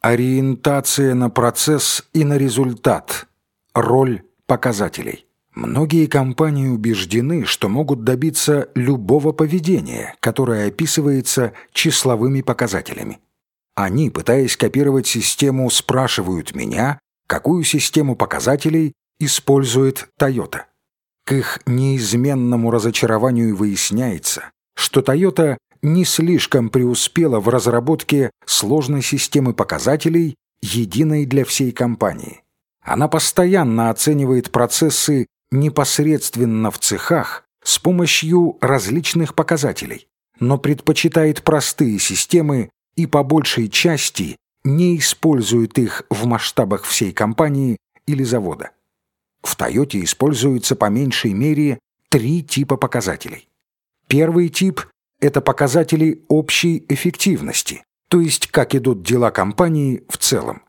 Ориентация на процесс и на результат. Роль показателей. Многие компании убеждены, что могут добиться любого поведения, которое описывается числовыми показателями. Они, пытаясь копировать систему, спрашивают меня, какую систему показателей использует Toyota. К их неизменному разочарованию выясняется, что Toyota не слишком преуспела в разработке сложной системы показателей, единой для всей компании. Она постоянно оценивает процессы непосредственно в цехах с помощью различных показателей, но предпочитает простые системы и по большей части не использует их в масштабах всей компании или завода. В Toyota используется по меньшей мере три типа показателей. Первый тип – это показатели общей эффективности, то есть как идут дела компании в целом.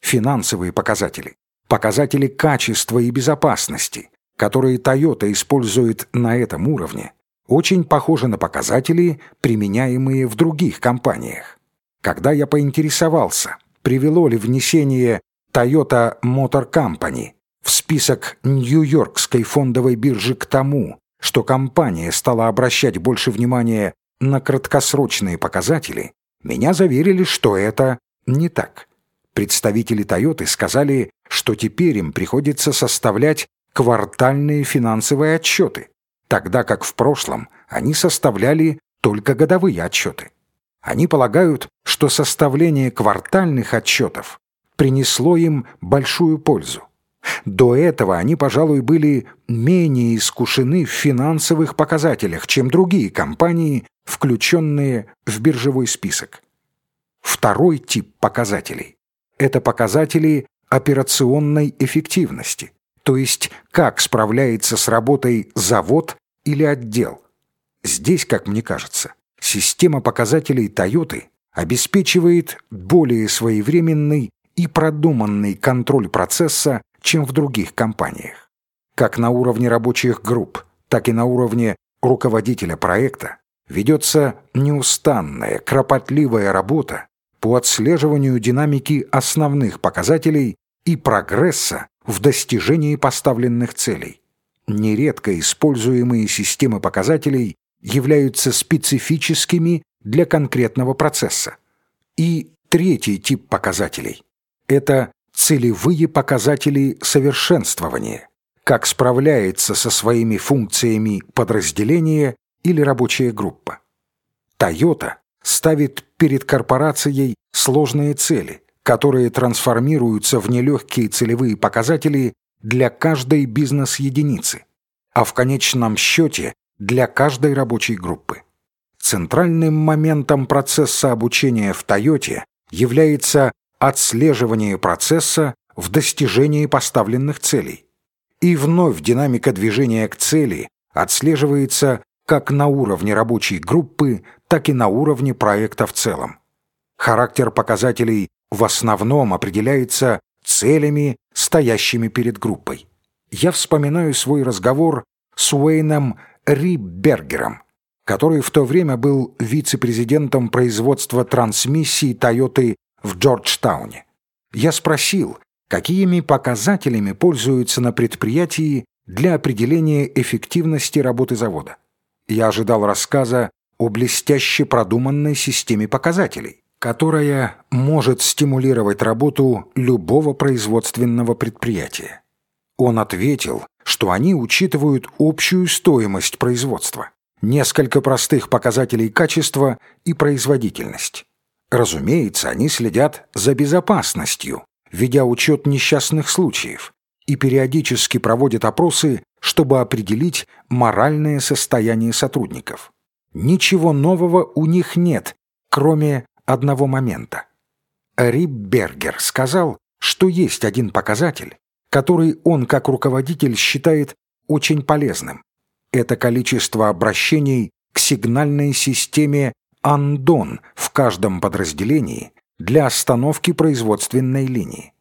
Финансовые показатели, показатели качества и безопасности, которые Toyota использует на этом уровне, очень похожи на показатели, применяемые в других компаниях. Когда я поинтересовался, привело ли внесение Toyota Motor Company в список Нью-Йоркской фондовой биржи к тому, что компания стала обращать больше внимания на краткосрочные показатели, меня заверили, что это не так. Представители Toyota сказали, что теперь им приходится составлять квартальные финансовые отчеты, тогда как в прошлом они составляли только годовые отчеты. Они полагают, что составление квартальных отчетов принесло им большую пользу. До этого они, пожалуй, были менее искушены в финансовых показателях, чем другие компании, включенные в биржевой список. Второй тип показателей – это показатели операционной эффективности то есть как справляется с работой завод или отдел. Здесь, как мне кажется, система показателей Toyota обеспечивает более своевременный и продуманный контроль процесса, чем в других компаниях. Как на уровне рабочих групп, так и на уровне руководителя проекта ведется неустанная, кропотливая работа по отслеживанию динамики основных показателей и прогресса в достижении поставленных целей. Нередко используемые системы показателей являются специфическими для конкретного процесса. И третий тип показателей – это целевые показатели совершенствования, как справляется со своими функциями подразделение или рабочая группа. Toyota ставит перед корпорацией сложные цели – которые трансформируются в нелегкие целевые показатели для каждой бизнес-единицы, а в конечном счете для каждой рабочей группы. Центральным моментом процесса обучения в Тойоте является отслеживание процесса в достижении поставленных целей. И вновь динамика движения к цели отслеживается как на уровне рабочей группы, так и на уровне проекта в целом. Характер показателей в основном определяется целями, стоящими перед группой. Я вспоминаю свой разговор с Уэйном Риббергером, который в то время был вице-президентом производства трансмиссии Тойоты в Джорджтауне. Я спросил, какими показателями пользуются на предприятии для определения эффективности работы завода. Я ожидал рассказа о блестяще продуманной системе показателей которая может стимулировать работу любого производственного предприятия. Он ответил, что они учитывают общую стоимость производства, несколько простых показателей качества и производительность. Разумеется, они следят за безопасностью, ведя учет несчастных случаев, и периодически проводят опросы, чтобы определить моральное состояние сотрудников. Ничего нового у них нет, кроме одного момента. Риббергер сказал, что есть один показатель, который он как руководитель считает очень полезным. Это количество обращений к сигнальной системе «Андон» в каждом подразделении для остановки производственной линии.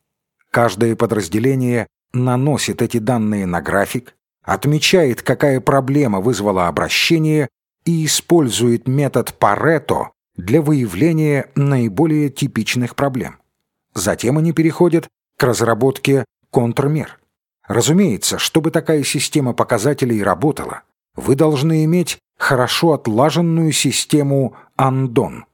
Каждое подразделение наносит эти данные на график, отмечает, какая проблема вызвала обращение и использует метод Парето для выявления наиболее типичных проблем. Затем они переходят к разработке контрмер. Разумеется, чтобы такая система показателей работала, вы должны иметь хорошо отлаженную систему андон.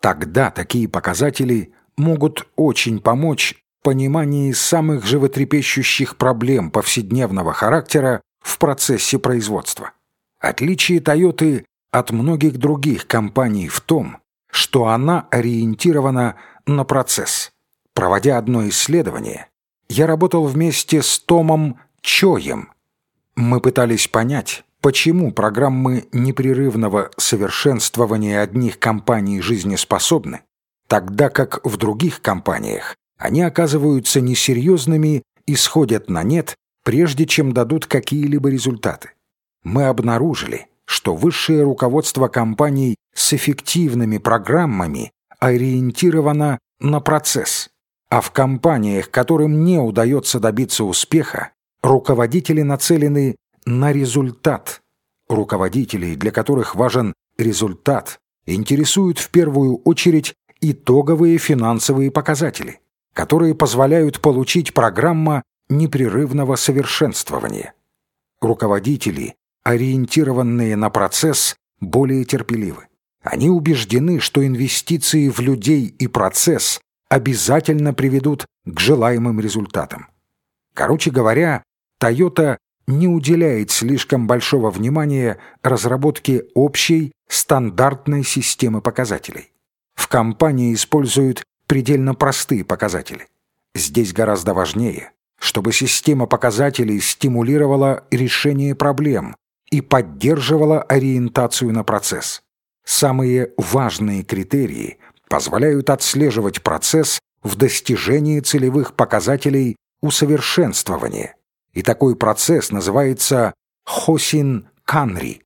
Тогда такие показатели могут очень помочь в понимании самых животрепещущих проблем повседневного характера в процессе производства. Отличие Toyota от многих других компаний в том, что она ориентирована на процесс. Проводя одно исследование, я работал вместе с Томом Чоем. Мы пытались понять, почему программы непрерывного совершенствования одних компаний жизнеспособны, тогда как в других компаниях они оказываются несерьезными и сходят на нет, прежде чем дадут какие-либо результаты. Мы обнаружили, что высшее руководство компаний с эффективными программами ориентировано на процесс, а в компаниях, которым не удается добиться успеха, руководители нацелены на результат. Руководителей, для которых важен результат, интересуют в первую очередь итоговые финансовые показатели, которые позволяют получить программа непрерывного совершенствования. Руководители, ориентированные на процесс, более терпеливы. Они убеждены, что инвестиции в людей и процесс обязательно приведут к желаемым результатам. Короче говоря, Toyota не уделяет слишком большого внимания разработке общей стандартной системы показателей. В компании используют предельно простые показатели. Здесь гораздо важнее, чтобы система показателей стимулировала решение проблем и поддерживала ориентацию на процесс. Самые важные критерии позволяют отслеживать процесс в достижении целевых показателей усовершенствования. И такой процесс называется Хосин Канри.